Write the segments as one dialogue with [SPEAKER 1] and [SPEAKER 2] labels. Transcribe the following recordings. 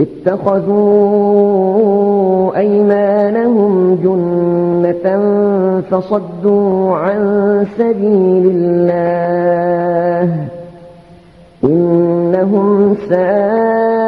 [SPEAKER 1] اتخذوا أيمانهم جنة فصدوا عن سبيل الله إنهم ساء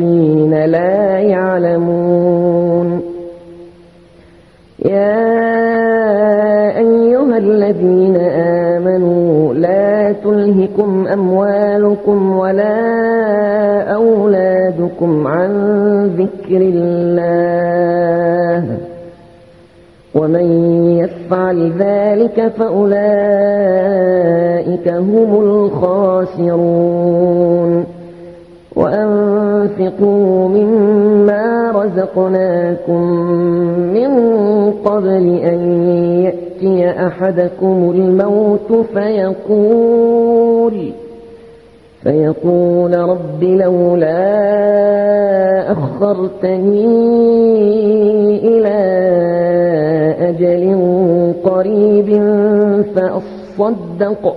[SPEAKER 1] المنافقين لا يعلمون. يا أيها الذين آمنوا لا تلهكم أموالكم ولا أولادكم عن ذكر الله. ومن يفعل ذلك فأولئك هم الخاسرون. وأنفقوا مما رزقناكم من قبل أن يأتي أحدكم الموت فيقول فيقول رب لولا أخرتني إلى أجل قريب فأصدق